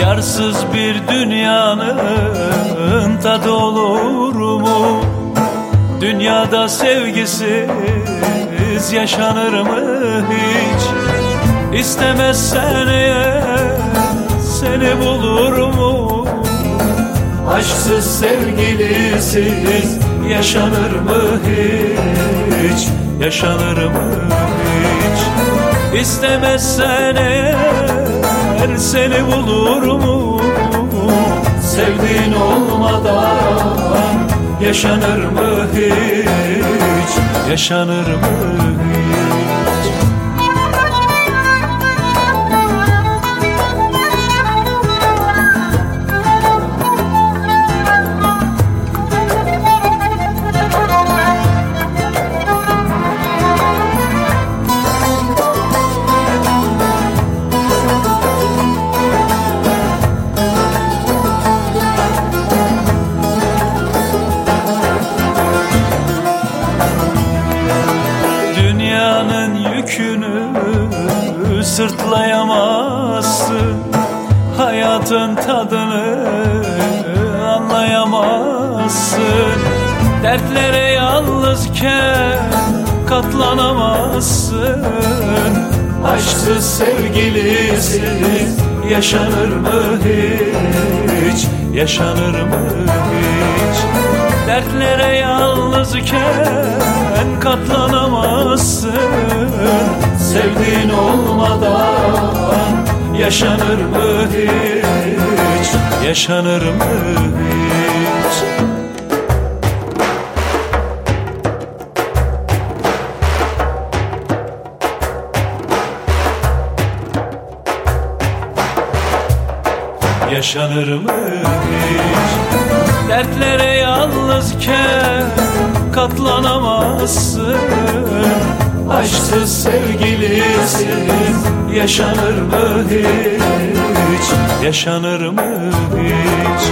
Yarsız bir dünyanın tadı olur mu? Dünyada sevgisiz yaşanır mı hiç? İstemezsen eğer seni bulur mu? Aşksız sevgilisiz yaşanır mı hiç? Yaşanır mı hiç? İstemezsen eğer seni bulur mu? Sevdiğin olmadan yaşanır mı hiç? Yaşanır mı hiç? Yükünü sırtlayamazsın Hayatın tadını anlayamazsın Dertlere yalnızken katlanamazsın Aşksız sevgilisiz yaşanır mı hiç? Yaşanır mı hiç? Dertlere yalnızken katlanamazsın Sevdiğin olmadan yaşanır mı hiç? Yaşanır mı hiç? Yaşanır mı hiç? Dertlere yalnızken katlanamazsın Aşksız sevgilisiz yaşanır mı hiç? Yaşanır mı hiç?